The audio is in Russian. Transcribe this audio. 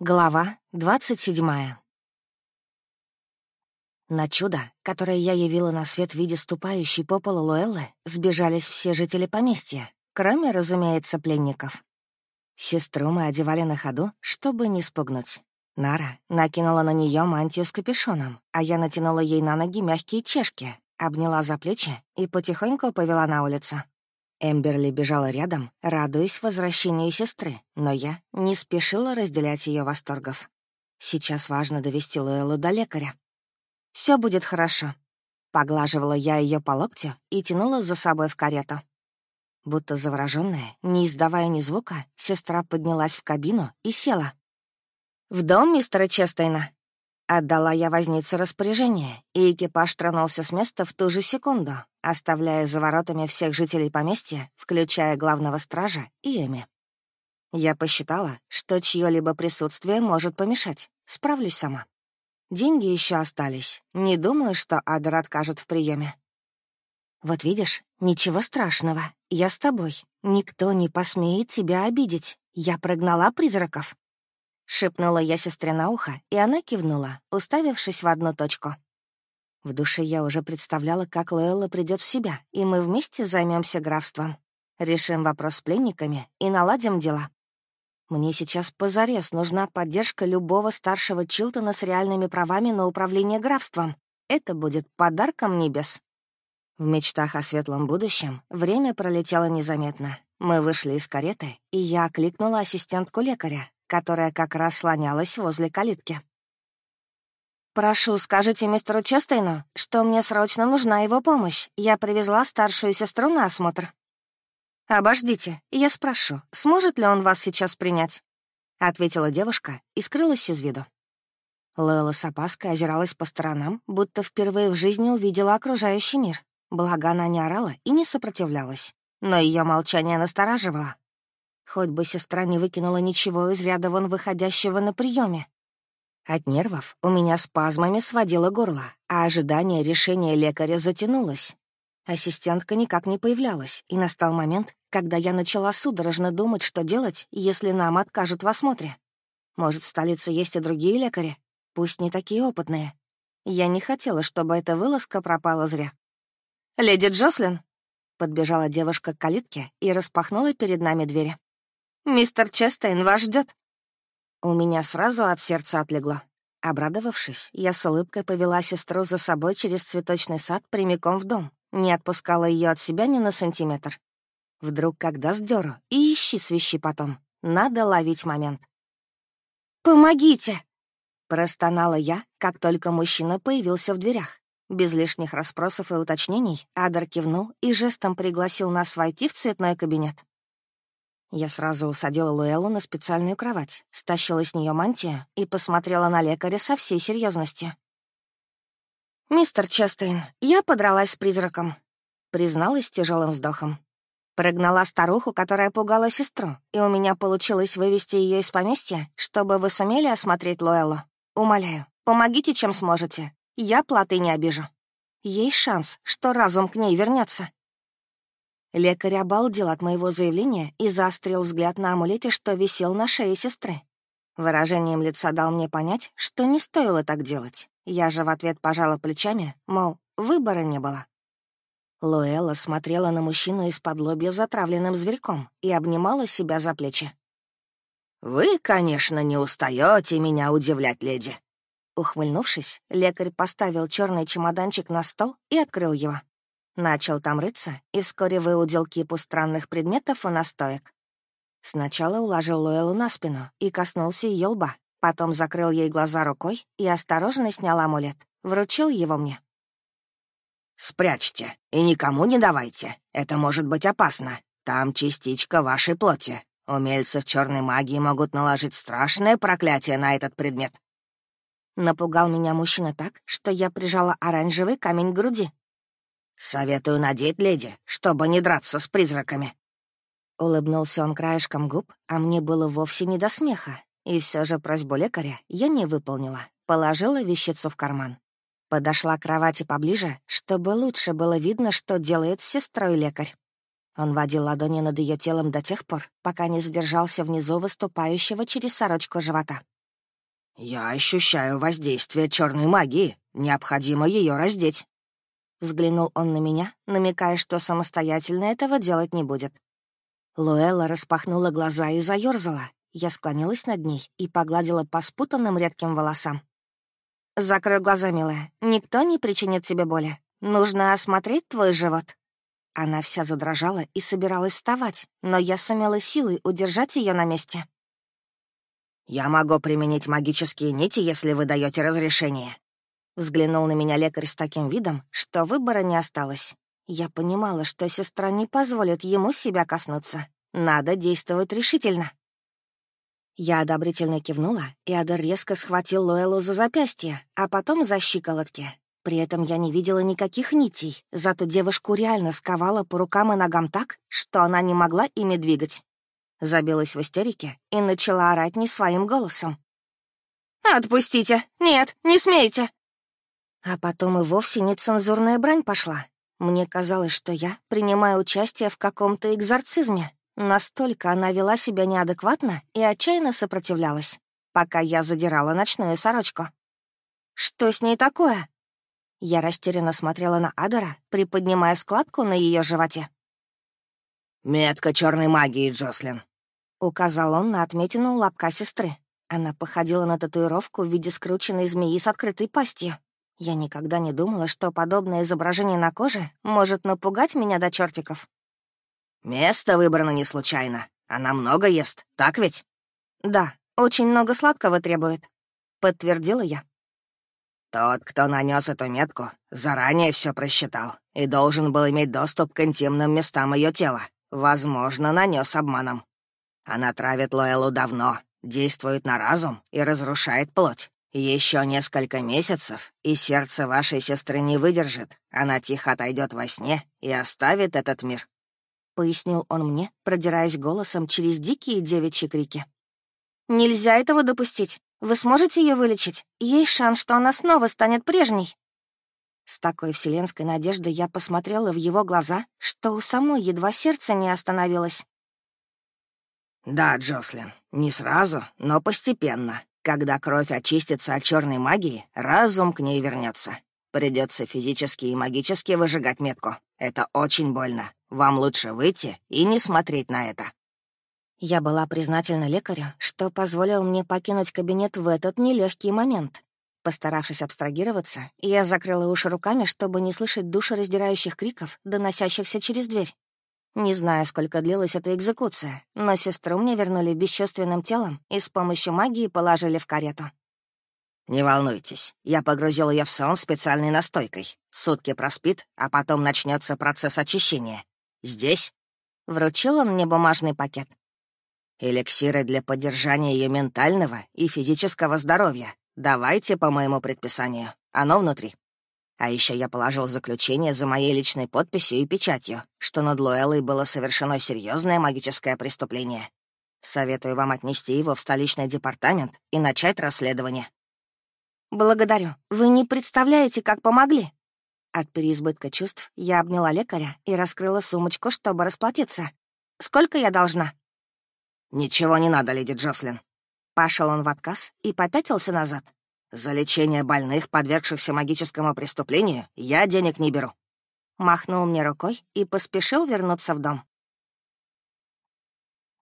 Глава двадцать седьмая. На чудо, которое я явила на свет в виде ступающей по полу Луэллы, сбежались все жители поместья, кроме, разумеется, пленников. Сестру мы одевали на ходу, чтобы не спугнуть. Нара накинула на нее мантию с капюшоном, а я натянула ей на ноги мягкие чешки, обняла за плечи и потихоньку повела на улицу. Эмберли бежала рядом, радуясь возвращению сестры, но я не спешила разделять ее восторгов. Сейчас важно довести Лоэлу до лекаря. Все будет хорошо. Поглаживала я ее по локтю и тянула за собой в карету. Будто завороженная, не издавая ни звука, сестра поднялась в кабину и села. «В дом мистера Честейна», Отдала я вознице распоряжение, и экипаж тронулся с места в ту же секунду, оставляя за воротами всех жителей поместья, включая главного стража и Эми. Я посчитала, что чье-либо присутствие может помешать. Справлюсь сама. Деньги еще остались. Не думаю, что Адер откажет в приеме. Вот видишь, ничего страшного. Я с тобой. Никто не посмеет тебя обидеть. Я прогнала призраков. Шепнула я сестре на ухо, и она кивнула, уставившись в одну точку. В душе я уже представляла, как Лоэлла придет в себя, и мы вместе займемся графством. Решим вопрос с пленниками и наладим дела. Мне сейчас позарез нужна поддержка любого старшего Чилтона с реальными правами на управление графством. Это будет подарком небес. В мечтах о светлом будущем время пролетело незаметно. Мы вышли из кареты, и я окликнула ассистентку лекаря, которая как раз слонялась возле калитки. «Прошу, скажите мистеру Честейну, что мне срочно нужна его помощь. Я привезла старшую сестру на осмотр». «Обождите, я спрошу, сможет ли он вас сейчас принять?» — ответила девушка и скрылась из виду. Лола с опаской озиралась по сторонам, будто впервые в жизни увидела окружающий мир. Благо, она не орала и не сопротивлялась, но ее молчание настораживало. Хоть бы сестра не выкинула ничего из ряда вон выходящего на приеме. От нервов у меня спазмами сводило горло, а ожидание решения лекаря затянулось. Ассистентка никак не появлялась, и настал момент, когда я начала судорожно думать, что делать, если нам откажут в осмотре. Может, в столице есть и другие лекари, пусть не такие опытные. Я не хотела, чтобы эта вылазка пропала зря. «Леди Джослин!» Подбежала девушка к калитке и распахнула перед нами двери. «Мистер Честейн вас ждет. У меня сразу от сердца отлегло. Обрадовавшись, я с улыбкой повела сестру за собой через цветочный сад прямиком в дом, не отпускала ее от себя ни на сантиметр. Вдруг когда даст дёру, и ищи свищи потом. Надо ловить момент. «Помогите!» — простонала я, как только мужчина появился в дверях. Без лишних расспросов и уточнений Адар кивнул и жестом пригласил нас войти в цветной кабинет. Я сразу усадила Луэллу на специальную кровать, стащила с нее мантию и посмотрела на лекаря со всей серьезностью. «Мистер Честейн, я подралась с призраком», — призналась тяжелым вздохом. Прогнала старуху, которая пугала сестру, и у меня получилось вывести ее из поместья, чтобы вы сумели осмотреть Луэллу. Умоляю, помогите, чем сможете. Я платы не обижу. Есть шанс, что разум к ней вернется. Лекарь обалдел от моего заявления и заострил взгляд на амулете, что висел на шее сестры. Выражением лица дал мне понять, что не стоило так делать. Я же в ответ пожала плечами, мол, выбора не было. Луэлла смотрела на мужчину из-под лобья затравленным зверьком и обнимала себя за плечи. «Вы, конечно, не устаете меня удивлять, леди». Ухмыльнувшись, лекарь поставил черный чемоданчик на стол и открыл его. Начал там рыться и вскоре выудил кипу странных предметов и настоек. Сначала уложил Луэлу на спину и коснулся ее лба, потом закрыл ей глаза рукой и осторожно снял амулет, вручил его мне. «Спрячьте и никому не давайте, это может быть опасно. Там частичка вашей плоти. Умельцы в черной магии могут наложить страшное проклятие на этот предмет». Напугал меня мужчина так, что я прижала оранжевый камень к груди, «Советую надеть, леди, чтобы не драться с призраками». Улыбнулся он краешком губ, а мне было вовсе не до смеха. И все же просьбу лекаря я не выполнила. Положила вещицу в карман. Подошла к кровати поближе, чтобы лучше было видно, что делает с сестрой лекарь. Он водил ладони над ее телом до тех пор, пока не задержался внизу выступающего через сорочку живота. «Я ощущаю воздействие черной магии. Необходимо ее раздеть». Взглянул он на меня, намекая, что самостоятельно этого делать не будет. Луэлла распахнула глаза и заёрзала. Я склонилась над ней и погладила по спутанным редким волосам. «Закрой глаза, милая. Никто не причинит тебе боли. Нужно осмотреть твой живот». Она вся задрожала и собиралась вставать, но я сумела силой удержать ее на месте. «Я могу применить магические нити, если вы даете разрешение». Взглянул на меня лекарь с таким видом, что выбора не осталось. Я понимала, что сестра не позволит ему себя коснуться. Надо действовать решительно. Я одобрительно кивнула, и Адер резко схватил Луэлу за запястье, а потом за щиколотки. При этом я не видела никаких нитей, зато девушку реально сковала по рукам и ногам так, что она не могла ими двигать забилась в истерике и начала орать не своим голосом. «Отпустите! Нет, не смейте!» А потом и вовсе нецензурная брань пошла. Мне казалось, что я принимаю участие в каком-то экзорцизме. Настолько она вела себя неадекватно и отчаянно сопротивлялась, пока я задирала ночную сорочку. «Что с ней такое?» Я растерянно смотрела на Адора, приподнимая складку на ее животе. «Метка черной магии, Джослин. Указал он на отметину лобка сестры. Она походила на татуировку в виде скрученной змеи с открытой пастью. Я никогда не думала, что подобное изображение на коже может напугать меня до чертиков. «Место выбрано не случайно. Она много ест, так ведь?» «Да, очень много сладкого требует», — подтвердила я. «Тот, кто нанес эту метку, заранее все просчитал и должен был иметь доступ к интимным местам ее тела. Возможно, нанес обманом. Она травит Лоэлу давно, действует на разум и разрушает плоть. Еще несколько месяцев, и сердце вашей сестры не выдержит. Она тихо отойдет во сне и оставит этот мир. Пояснил он мне, продираясь голосом через дикие девичьи крики. «Нельзя этого допустить. Вы сможете ее вылечить? Есть шанс, что она снова станет прежней». С такой вселенской надеждой я посмотрела в его глаза, что у самой едва сердце не остановилось. «Да, Джослин, не сразу, но постепенно. Когда кровь очистится от черной магии, разум к ней вернется. Придется физически и магически выжигать метку. Это очень больно. Вам лучше выйти и не смотреть на это». Я была признательна лекарю, что позволил мне покинуть кабинет в этот нелегкий момент. Постаравшись абстрагироваться, я закрыла уши руками, чтобы не слышать душераздирающих криков, доносящихся через дверь. Не знаю, сколько длилась эта экзекуция, но сестру мне вернули бесчувственным телом и с помощью магии положили в карету. «Не волнуйтесь, я погрузил ее в сон специальной настойкой. Сутки проспит, а потом начнется процесс очищения. Здесь?» Вручил он мне бумажный пакет. «Эликсиры для поддержания ее ментального и физического здоровья. Давайте по моему предписанию. Оно внутри». А еще я положил заключение за моей личной подписью и печатью, что над Луэллой было совершено серьезное магическое преступление. Советую вам отнести его в столичный департамент и начать расследование. «Благодарю. Вы не представляете, как помогли». От переизбытка чувств я обняла лекаря и раскрыла сумочку, чтобы расплатиться. «Сколько я должна?» «Ничего не надо, леди Джослин». Пошел он в отказ и попятился назад. «За лечение больных, подвергшихся магическому преступлению, я денег не беру». Махнул мне рукой и поспешил вернуться в дом.